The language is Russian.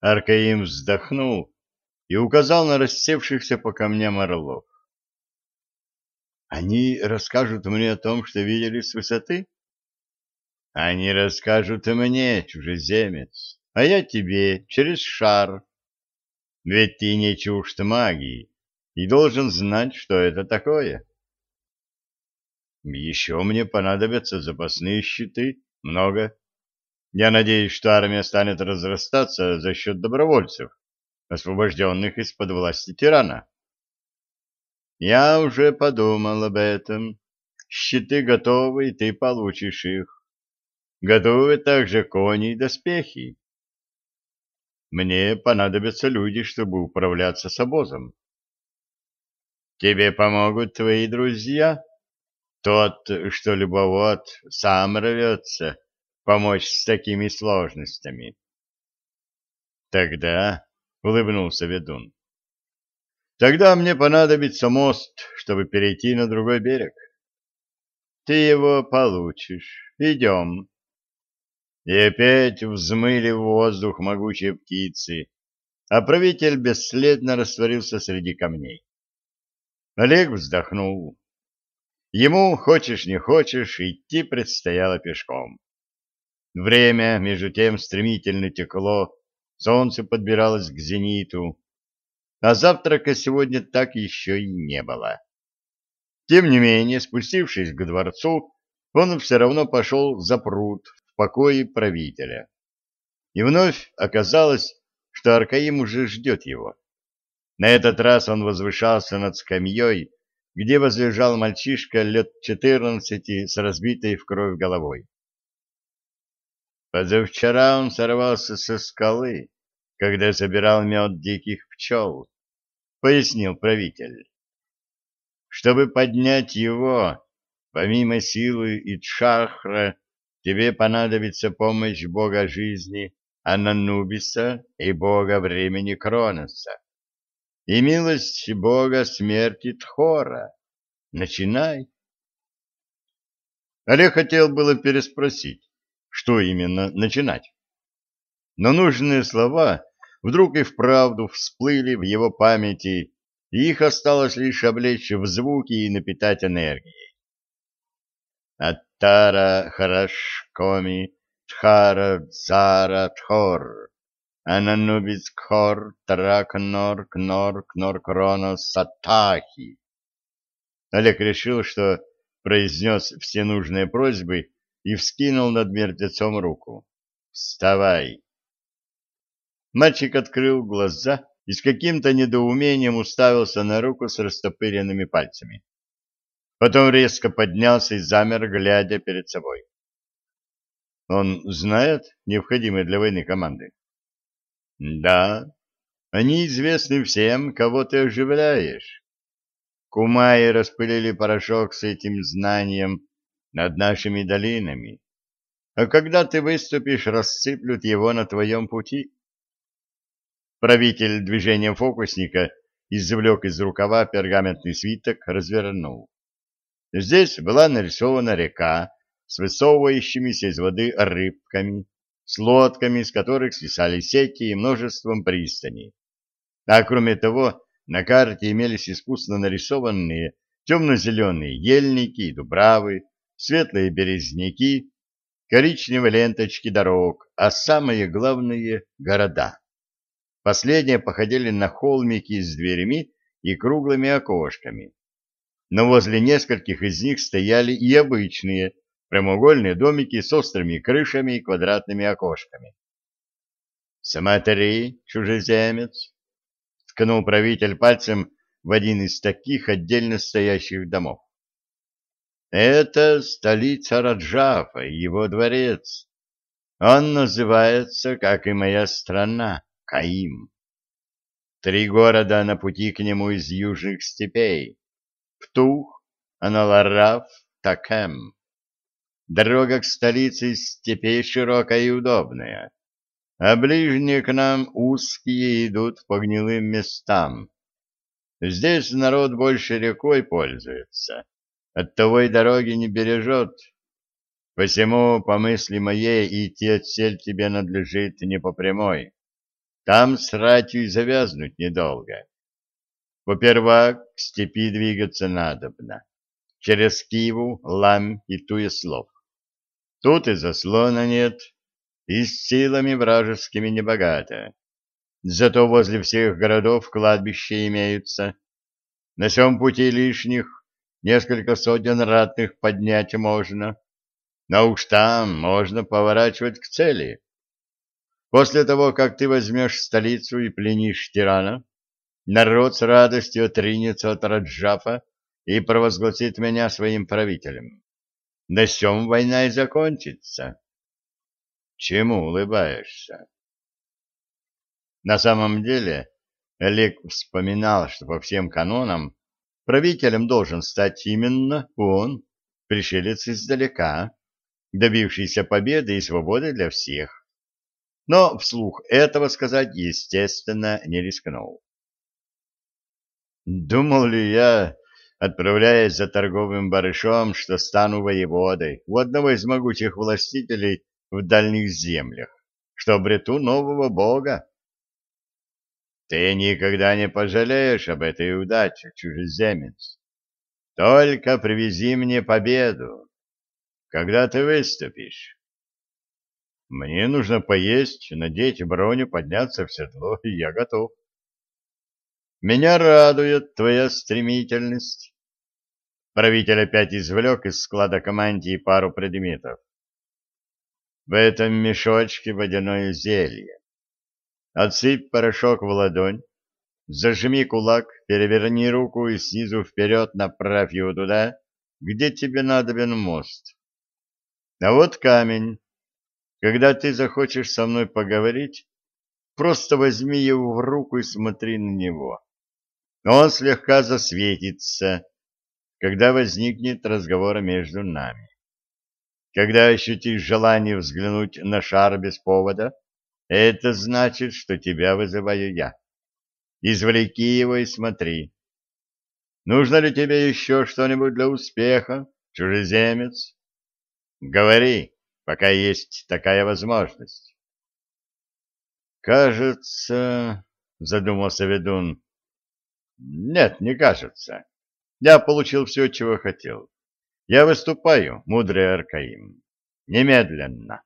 Аркаим вздохнул и указал на рассевшихся по камням орлов. Они расскажут мне о том, что видели с высоты? Они расскажут и мне, чужеземец, а я тебе через шар. Ведь ты не чужд магии и должен знать, что это такое. Еще мне понадобятся запасные щиты, много. Я надеюсь, что армия станет разрастаться за счет добровольцев, освобожденных из-под власти тирана. Я уже подумал об этом. Щиты готовы, и ты получишь их. Готовы также кони и доспехи. Мне понадобятся люди, чтобы управляться с обозом. Тебе помогут твои друзья? Тот, что любовод, сам рвется помочь с такими сложностями. Тогда, — улыбнулся ведун, — тогда мне понадобится мост, чтобы перейти на другой берег. Ты его получишь. Идем. И опять взмыли в воздух могучие птицы, а правитель бесследно растворился среди камней. Олег вздохнул. Ему, хочешь не хочешь, идти предстояло пешком. Время, между тем, стремительно текло, солнце подбиралось к зениту, а завтрака сегодня так еще и не было. Тем не менее, спустившись к дворцу, он все равно пошел за пруд в покое правителя. И вновь оказалось, что Аркаим уже ждет его. На этот раз он возвышался над скамьей, где возлежал мальчишка лет четырнадцати с разбитой в кровь головой. Позавчера он сорвался со скалы, когда собирал мед диких пчел, — пояснил правитель. Чтобы поднять его, помимо силы Итшахра, тебе понадобится помощь бога жизни Ананубиса и бога времени Кроноса, и милость бога смерти Тхора. Начинай. Олег хотел было переспросить, что именно начинать. Но нужные слова вдруг и вправду всплыли в его памяти, и их осталось лишь облечь в звуки и напитать энергией. Аттара Харашкоми Тхара Дзара Тхор Ананубис Кхор Таракнор Кнор Кнор Кронос Сатахи. Олег решил, что произнес все нужные просьбы и вскинул над мертвецом руку. «Вставай!» Мальчик открыл глаза и с каким-то недоумением уставился на руку с растопыренными пальцами. Потом резко поднялся и замер, глядя перед собой. Он знает необходимые для войны команды? Да, они известны всем, кого ты оживляешь. Кумаи распылили порошок с этим знанием над нашими долинами. А когда ты выступишь, рассыплют его на твоем пути. Правитель движением фокусника извлек из рукава пергаментный свиток, развернул. Здесь была нарисована река с высовывающимися из воды рыбками, с лодками, с которых свисали сети и множеством пристаней. А кроме того, на карте имелись искусно нарисованные темно-зеленые ельники и дубравы, светлые березняки, коричневые ленточки дорог, а самое главное — города. Последние походили на холмики с дверями и круглыми окошками. Но возле нескольких из них стояли и обычные прямоугольные домики с острыми крышами и квадратными окошками. «Смотри, чужеземец!» — ткнул правитель пальцем в один из таких отдельно стоящих домов. Это столица Раджафа его дворец. Он называется, как и моя страна, Каим. Три города на пути к нему из южных степей. Птух, Аналараф, Такем. Дорога к столице из степей широкая и удобная, а ближние к нам узкие идут по гнилым местам. Здесь народ больше рекой пользуется оттого и дороги не бережет. Посему, по мысли моей, идти отсель тебе надлежит не по прямой. там с ратью завязнуть недолго. Во-первых, к степи двигаться надобно. Через Киеву, Лам и Туеслов. Тут и заслона нет, и с силами вражескими небогато. Зато возле всех городов кладбища имеются. На всем пути лишних несколько сотен ратных поднять можно. Но уж там можно поворачивать к цели. После того, как ты возьмешь столицу и пленишь тирана, народ с радостью отринется от Раджафа и провозгласит меня своим правителем. На сём война и закончится. Чему улыбаешься? На самом деле, Олег вспоминал, что по всем канонам правителем должен стать именно он, пришелец издалека, добившийся победы и свободы для всех. Но вслух этого сказать, естественно, не рискнул. Думал ли я, отправляясь за торговым барышом, что стану воеводой у одного из могучих властителей в дальних землях, что обрету нового бога? Ты никогда не пожалеешь об этой удаче, чужеземец. Только привези мне победу. Когда ты выступишь? Мне нужно поесть, надеть броню, подняться в седло, и я готов. Меня радует твоя стремительность. Правитель опять извлек из склада командии пару предметов. В этом мешочке водяное зелье. Отсыпь порошок в ладонь, зажми кулак, переверни руку и снизу вперед направь его туда, где тебе надобен мост. А вот камень. Когда ты захочешь со мной поговорить, просто возьми его в руку и смотри на него. Он слегка засветится, когда возникнет разговор между нами. Когда ощутишь желание взглянуть на шар без повода, это значит, что тебя вызываю я. Извлеки его и смотри. Нужно ли тебе еще что-нибудь для успеха, чужеземец? Говори, пока есть такая возможность. Кажется, задумался ведун. Нет, не кажется. Я получил все, чего хотел. Я выступаю, мудрый Аркаим. Немедленно.